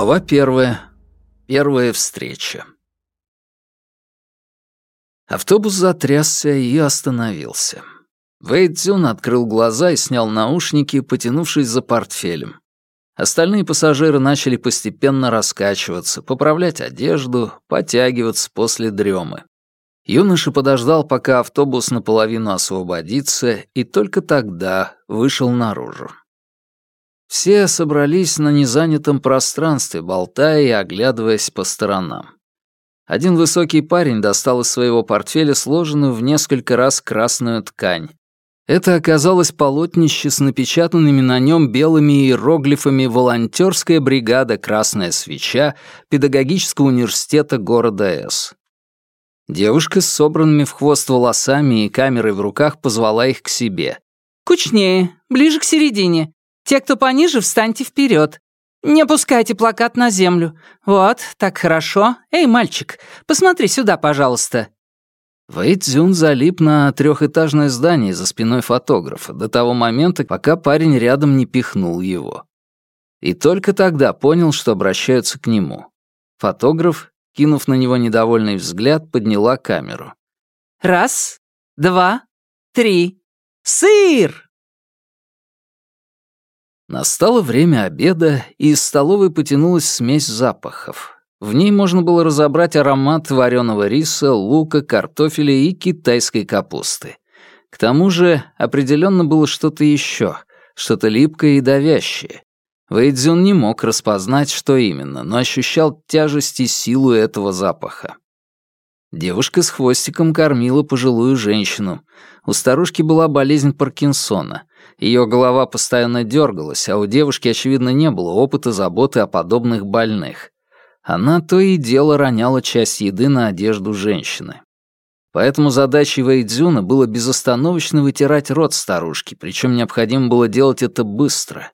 Глава первая. Первая встреча. Автобус затрясся и остановился. Вэйд Цзюн открыл глаза и снял наушники, потянувшись за портфелем. Остальные пассажиры начали постепенно раскачиваться, поправлять одежду, потягиваться после дремы. Юноша подождал, пока автобус наполовину освободится, и только тогда вышел наружу. Все собрались на незанятом пространстве, болтая и оглядываясь по сторонам. Один высокий парень достал из своего портфеля сложенную в несколько раз красную ткань. Это оказалось полотнище с напечатанными на нем белыми иероглифами «Волонтерская бригада «Красная свеча» Педагогического университета города С. Девушка с собранными в хвост волосами и камерой в руках позвала их к себе. «Кучнее, ближе к середине. Те, кто пониже, встаньте вперед. Не опускайте плакат на землю. Вот, так хорошо. Эй, мальчик, посмотри сюда, пожалуйста». Вэйд Цзюн залип на трехэтажное здание за спиной фотографа до того момента, пока парень рядом не пихнул его. И только тогда понял, что обращаются к нему. Фотограф, кинув на него недовольный взгляд, подняла камеру. «Раз, два, три. Сыр!» Настало время обеда, и из столовой потянулась смесь запахов. В ней можно было разобрать аромат вареного риса, лука, картофеля и китайской капусты. К тому же определенно было что-то еще, что-то липкое и давящее. Вэйдзюн не мог распознать, что именно, но ощущал тяжесть и силу этого запаха. Девушка с хвостиком кормила пожилую женщину. У старушки была болезнь Паркинсона. Ее голова постоянно дергалась, а у девушки, очевидно, не было опыта заботы о подобных больных. Она то и дело роняла часть еды на одежду женщины. Поэтому задачей Вэйдзюна было безостановочно вытирать рот старушки, причем необходимо было делать это быстро.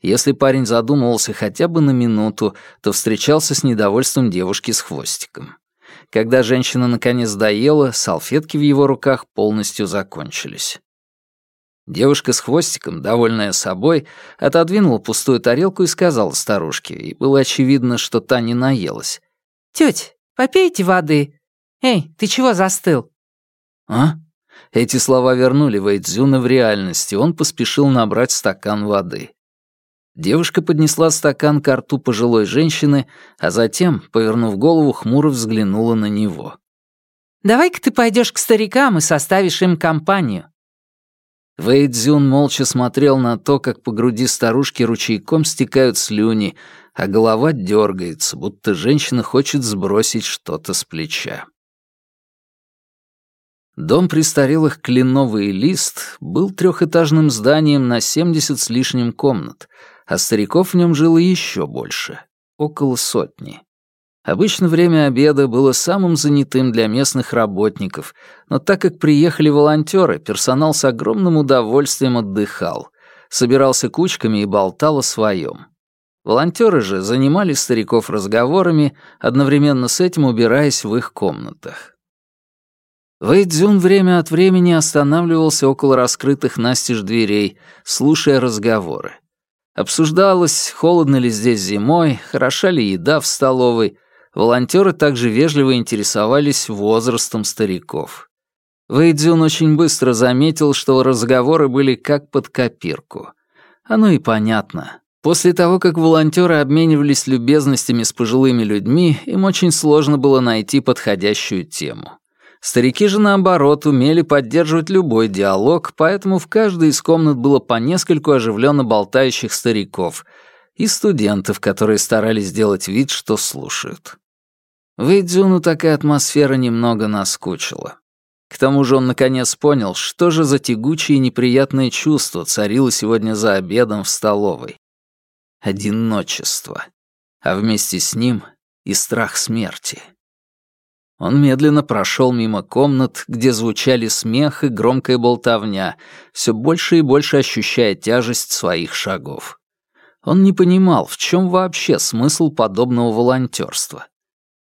Если парень задумывался хотя бы на минуту, то встречался с недовольством девушки с хвостиком. Когда женщина наконец доела, салфетки в его руках полностью закончились. Девушка с хвостиком, довольная собой, отодвинула пустую тарелку и сказала старушке, и было очевидно, что та не наелась. «Тёть, попейте воды. Эй, ты чего застыл?» «А?» Эти слова вернули Вэйдзюна в реальность, и он поспешил набрать стакан воды. Девушка поднесла стакан к рту пожилой женщины, а затем, повернув голову, хмуро взглянула на него. «Давай-ка ты пойдешь к старикам и составишь им компанию. Вэйдзюн молча смотрел на то, как по груди старушки ручейком стекают слюни, а голова дергается, будто женщина хочет сбросить что-то с плеча. Дом престарелых «Кленовый лист» был трехэтажным зданием на 70 с лишним комнат, а стариков в нем жило еще больше, около сотни. Обычно время обеда было самым занятым для местных работников, но так как приехали волонтеры, персонал с огромным удовольствием отдыхал, собирался кучками и болтал о своем. Волонтеры же занимали стариков разговорами, одновременно с этим убираясь в их комнатах. Вэйдзюн время от времени останавливался около раскрытых настежь дверей, слушая разговоры. Обсуждалось, холодно ли здесь зимой, хороша ли еда в столовой, Волонтеры также вежливо интересовались возрастом стариков. Вэйдзюн очень быстро заметил, что разговоры были как под копирку. Оно и понятно. После того, как волонтеры обменивались любезностями с пожилыми людьми, им очень сложно было найти подходящую тему. Старики же, наоборот, умели поддерживать любой диалог, поэтому в каждой из комнат было по нескольку оживленно болтающих стариков и студентов, которые старались сделать вид, что слушают. Вэйдзюну такая атмосфера немного наскучила. К тому же он наконец понял, что же за тягучее и неприятное чувство царило сегодня за обедом в столовой. Одиночество. А вместе с ним и страх смерти. Он медленно прошел мимо комнат, где звучали смех и громкая болтовня, все больше и больше ощущая тяжесть своих шагов. Он не понимал, в чем вообще смысл подобного волонтерства.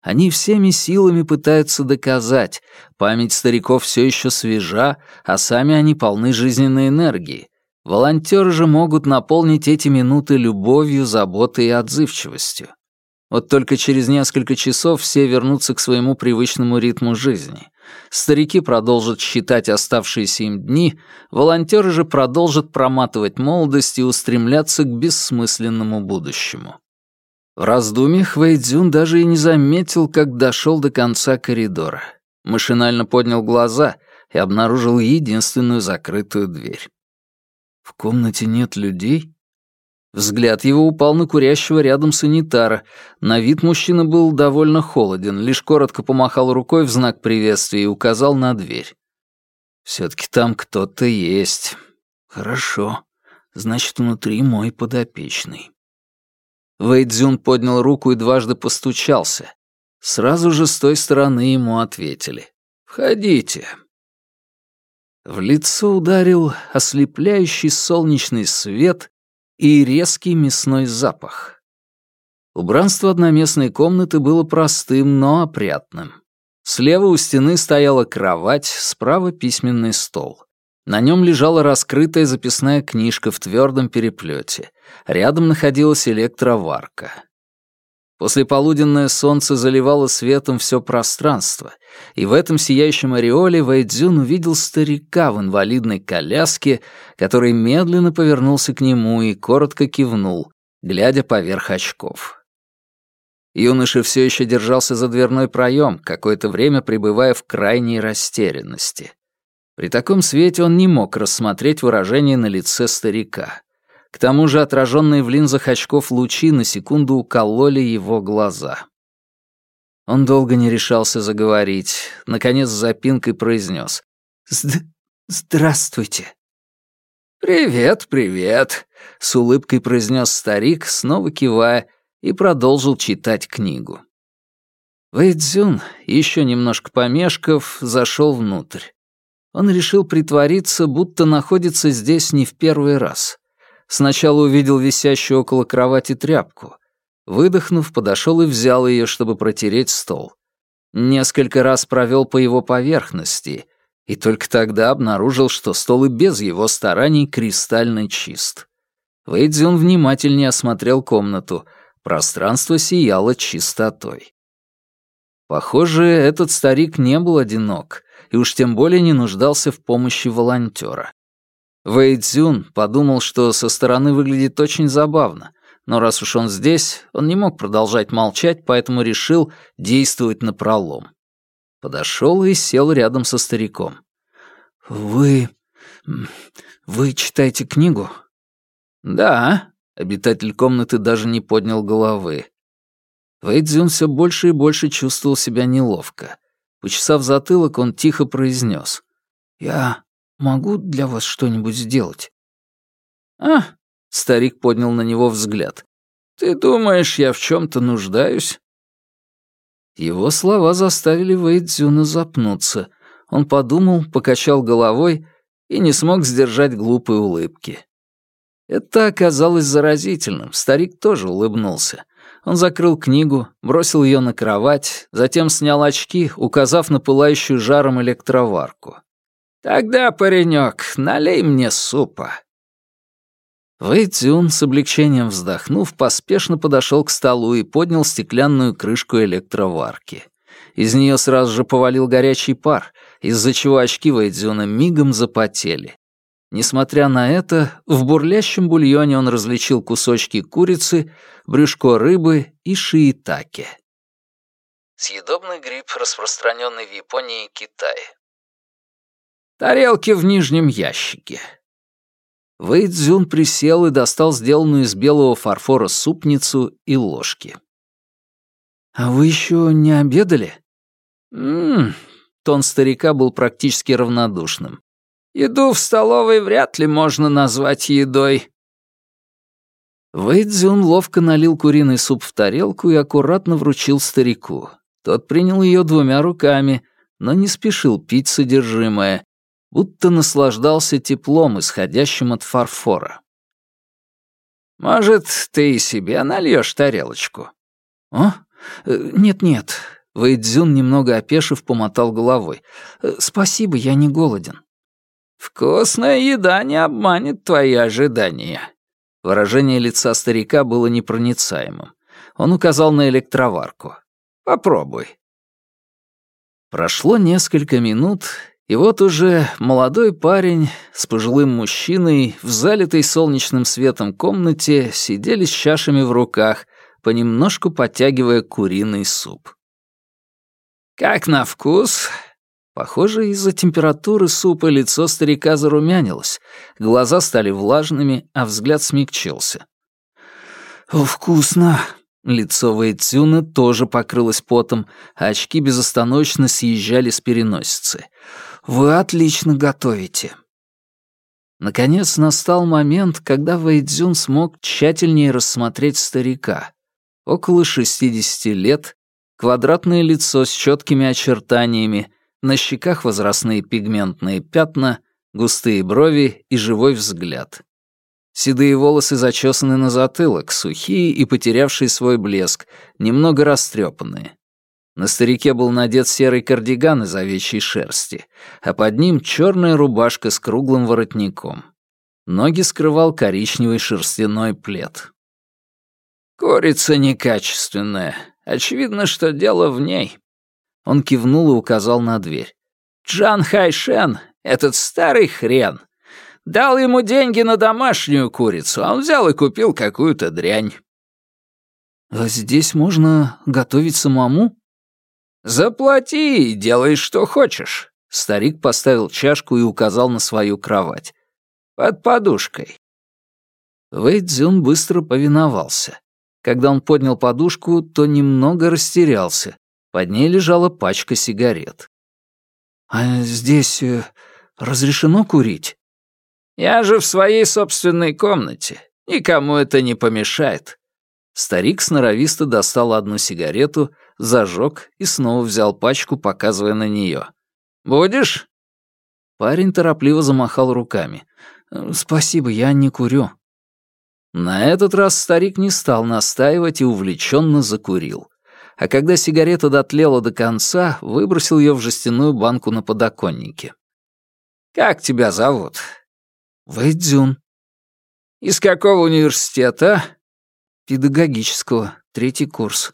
Они всеми силами пытаются доказать, память стариков все еще свежа, а сами они полны жизненной энергии. Волонтеры же могут наполнить эти минуты любовью, заботой и отзывчивостью. Вот только через несколько часов все вернутся к своему привычному ритму жизни. Старики продолжат считать оставшиеся им дни, волонтеры же продолжат проматывать молодость и устремляться к бессмысленному будущему. В раздумьях Вэйдзюн даже и не заметил, как дошел до конца коридора. Машинально поднял глаза и обнаружил единственную закрытую дверь. В комнате нет людей? Взгляд его упал на курящего рядом санитара. На вид мужчина был довольно холоден, лишь коротко помахал рукой в знак приветствия и указал на дверь. «Все-таки там кто-то есть. Хорошо. Значит, внутри мой подопечный». Вэйдзюн поднял руку и дважды постучался. Сразу же с той стороны ему ответили. «Входите». В лицо ударил ослепляющий солнечный свет и резкий мясной запах. Убранство одноместной комнаты было простым, но опрятным. Слева у стены стояла кровать, справа письменный стол. На нем лежала раскрытая записная книжка в твердом переплете. Рядом находилась электроварка. Послеполуденное солнце заливало светом все пространство, и в этом сияющем ореоле Вэйдзюн увидел старика в инвалидной коляске, который медленно повернулся к нему и коротко кивнул, глядя поверх очков. Юноша все еще держался за дверной проем, какое-то время пребывая в крайней растерянности. При таком свете он не мог рассмотреть выражение на лице старика. Тому же отраженные в линзах очков лучи на секунду укололи его глаза. Он долго не решался заговорить, наконец с запинкой произнес. «Здравствуйте». «Привет, привет», — с улыбкой произнес старик, снова кивая, и продолжил читать книгу. Вэйдзюн, еще немножко помешков, зашел внутрь. Он решил притвориться, будто находится здесь не в первый раз. Сначала увидел висящую около кровати тряпку. Выдохнув, подошел и взял ее, чтобы протереть стол. Несколько раз провел по его поверхности, и только тогда обнаружил, что стол и без его стараний кристально чист. Вэйдзюн внимательнее осмотрел комнату. Пространство сияло чистотой. Похоже, этот старик не был одинок, и уж тем более не нуждался в помощи волонтера. Вэй Цзюн подумал, что со стороны выглядит очень забавно, но раз уж он здесь, он не мог продолжать молчать, поэтому решил действовать напролом. Подошел и сел рядом со стариком. «Вы... вы читаете книгу?» «Да», — обитатель комнаты даже не поднял головы. Вэйдзюн все больше и больше чувствовал себя неловко. Почесав затылок, он тихо произнес. «Я Могу для вас что-нибудь сделать?» «А?» — старик поднял на него взгляд. «Ты думаешь, я в чем-то нуждаюсь?» Его слова заставили Вэйдзюна запнуться. Он подумал, покачал головой и не смог сдержать глупой улыбки. Это оказалось заразительным. Старик тоже улыбнулся. Он закрыл книгу, бросил ее на кровать, затем снял очки, указав на пылающую жаром электроварку. «Тогда, паренек, налей мне супа». Вэй Цзюн, с облегчением вздохнув, поспешно подошел к столу и поднял стеклянную крышку электроварки. Из нее сразу же повалил горячий пар, из-за чего очки Вэйдзюна мигом запотели. Несмотря на это, в бурлящем бульоне он различил кусочки курицы, брюшко рыбы и шиитаке. Съедобный гриб, распространенный в Японии и Китае. Тарелки в нижнем ящике». Вэй Цзюн присел и достал сделанную из белого фарфора супницу и ложки. «А вы еще не обедали?» «Ммм...» Тон старика был практически равнодушным. «Еду в столовой вряд ли можно назвать едой». Вэй Цзюн ловко налил куриный суп в тарелку и аккуратно вручил старику. Тот принял ее двумя руками, но не спешил пить содержимое, будто наслаждался теплом, исходящим от фарфора. «Может, ты и себе нальешь тарелочку?» «О? Э, нет-нет». Вэйдзюн, немного опешив, помотал головой. «Э, «Спасибо, я не голоден». «Вкусная еда не обманет твои ожидания». Выражение лица старика было непроницаемым. Он указал на электроварку. «Попробуй». Прошло несколько минут, и вот уже молодой парень с пожилым мужчиной в залитой солнечным светом комнате сидели с чашами в руках, понемножку подтягивая куриный суп. «Как на вкус?» Похоже, из-за температуры супа лицо старика зарумянилось, глаза стали влажными, а взгляд смягчился. «О, вкусно!» Лицо Вэйцюна тоже покрылось потом, а очки безостановочно съезжали с переносицы. «Вы отлично готовите!» Наконец настал момент, когда Вэйдзюн смог тщательнее рассмотреть старика. Около 60 лет, квадратное лицо с четкими очертаниями, на щеках возрастные пигментные пятна, густые брови и живой взгляд. Седые волосы зачесаны на затылок, сухие и потерявшие свой блеск, немного растрепанные. На старике был надет серый кардиган из овечьей шерсти, а под ним черная рубашка с круглым воротником. Ноги скрывал коричневый шерстяной плед. «Курица некачественная. Очевидно, что дело в ней», он кивнул и указал на дверь. «Джан Хайшен, этот старый хрен, дал ему деньги на домашнюю курицу, а он взял и купил какую-то дрянь». «А здесь можно готовить самому?» «Заплати и делай, что хочешь». Старик поставил чашку и указал на свою кровать. «Под подушкой». Вэй Цзюн быстро повиновался. Когда он поднял подушку, то немного растерялся. Под ней лежала пачка сигарет. «А здесь э, разрешено курить?» «Я же в своей собственной комнате. Никому это не помешает». Старик сноровисто достал одну сигарету, зажег и снова взял пачку, показывая на нее. «Будешь?» Парень торопливо замахал руками. «Спасибо, я не курю». На этот раз старик не стал настаивать и увлеченно закурил а когда сигарета дотлела до конца, выбросил ее в жестяную банку на подоконнике. «Как тебя зовут?» «Вэйдзюн». «Из какого университета?» «Педагогического, третий курс».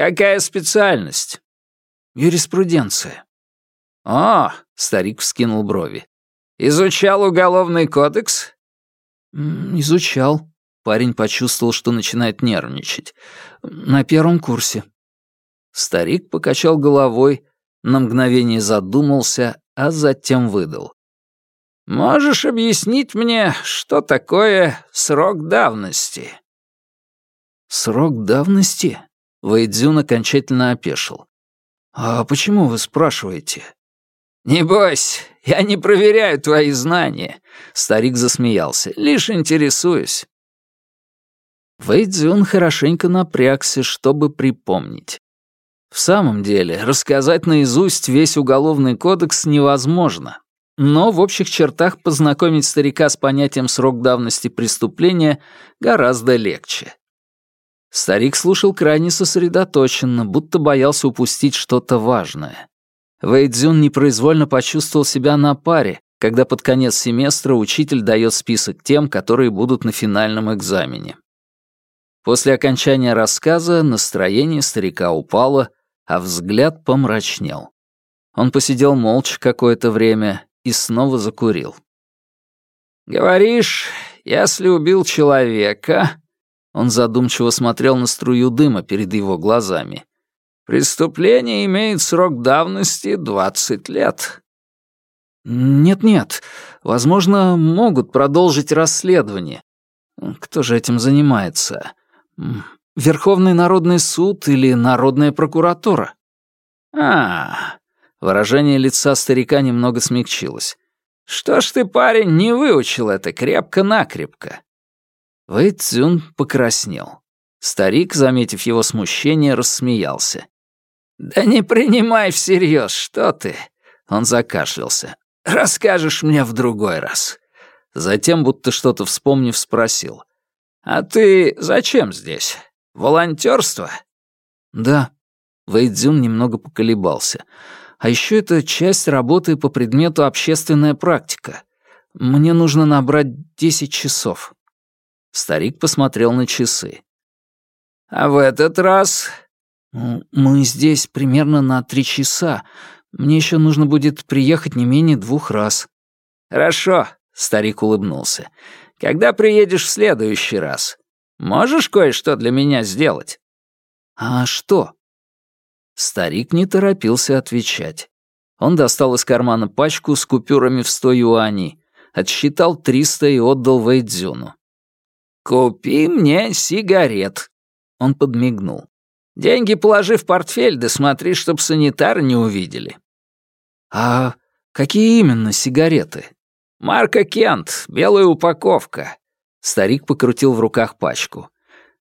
«Какая специальность?» «Юриспруденция». «О!» — старик вскинул брови. «Изучал уголовный кодекс?» «Изучал», Парень почувствовал, что начинает нервничать. «На первом курсе». Старик покачал головой, на мгновение задумался, а затем выдал. «Можешь объяснить мне, что такое срок давности?» «Срок давности?» Вэйдзюн окончательно опешил. «А почему вы спрашиваете?» «Не бойся, я не проверяю твои знания», — старик засмеялся. «Лишь интересуюсь. Вэйдзюн хорошенько напрягся, чтобы припомнить. В самом деле, рассказать наизусть весь уголовный кодекс невозможно, но в общих чертах познакомить старика с понятием срок давности преступления гораздо легче. Старик слушал крайне сосредоточенно, будто боялся упустить что-то важное. Вэйдзюн непроизвольно почувствовал себя на паре, когда под конец семестра учитель дает список тем, которые будут на финальном экзамене. После окончания рассказа настроение старика упало, а взгляд помрачнел. Он посидел молча какое-то время и снова закурил. «Говоришь, если убил человека...» Он задумчиво смотрел на струю дыма перед его глазами. «Преступление имеет срок давности двадцать лет». «Нет-нет, возможно, могут продолжить расследование. Кто же этим занимается? Верховный народный суд или народная прокуратура? А, выражение лица старика немного смягчилось. Что ж ты, парень, не выучил это крепко-накрепко? Вэй Цзюн покраснел. Старик, заметив его смущение, рассмеялся. «Да не принимай всерьез, что ты!» Он закашлялся. «Расскажешь мне в другой раз». Затем, будто что-то вспомнив, спросил. «А ты зачем здесь? Волонтерство?» «Да». Вэйдзюн немного поколебался. «А еще это часть работы по предмету общественная практика. Мне нужно набрать десять часов». Старик посмотрел на часы. «А в этот раз...» «Мы здесь примерно на три часа. Мне еще нужно будет приехать не менее двух раз». «Хорошо», — старик улыбнулся. «Когда приедешь в следующий раз? Можешь кое-что для меня сделать?» «А что?» Старик не торопился отвечать. Он достал из кармана пачку с купюрами в сто юаней, отсчитал триста и отдал Вэйдзюну. «Купи мне сигарет», — он подмигнул. «Деньги положи в портфель, да смотри, чтоб санитары не увидели». «А какие именно сигареты?» «Марка Кент, белая упаковка». Старик покрутил в руках пачку.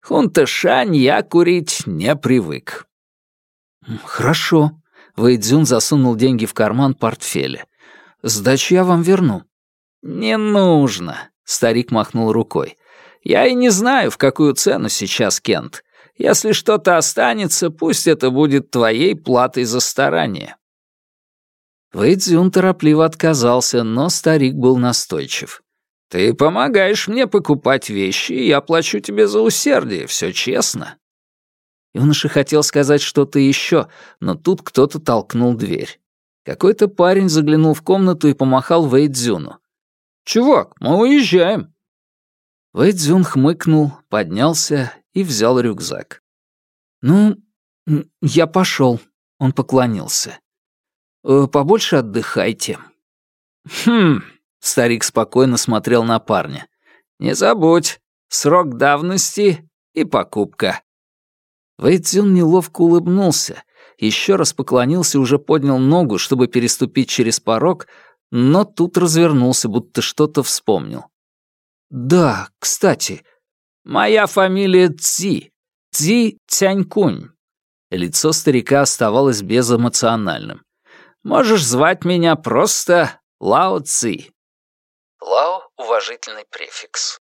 «Хунта-шань я курить не привык». «Хорошо», Вэйдзюн засунул деньги в карман портфеля. «Сдачу я вам верну». «Не нужно», — старик махнул рукой. «Я и не знаю, в какую цену сейчас, Кент. Если что-то останется, пусть это будет твоей платой за старание». Вэйдзюн торопливо отказался, но старик был настойчив. «Ты помогаешь мне покупать вещи, и я плачу тебе за усердие, все честно». Юноша хотел сказать что-то еще, но тут кто-то толкнул дверь. Какой-то парень заглянул в комнату и помахал Вэйдзюну. «Чувак, мы уезжаем». Вэйдзюн хмыкнул, поднялся и взял рюкзак. «Ну, я пошел», — он поклонился. «Э, «Побольше отдыхайте». «Хм», — старик спокойно смотрел на парня. «Не забудь, срок давности и покупка». Вэйцзюн неловко улыбнулся, еще раз поклонился уже поднял ногу, чтобы переступить через порог, но тут развернулся, будто что-то вспомнил. «Да, кстати, моя фамилия Цзи, Цзи Цянькунь». Лицо старика оставалось безэмоциональным. «Можешь звать меня просто Лао Цзи». Лао — уважительный префикс.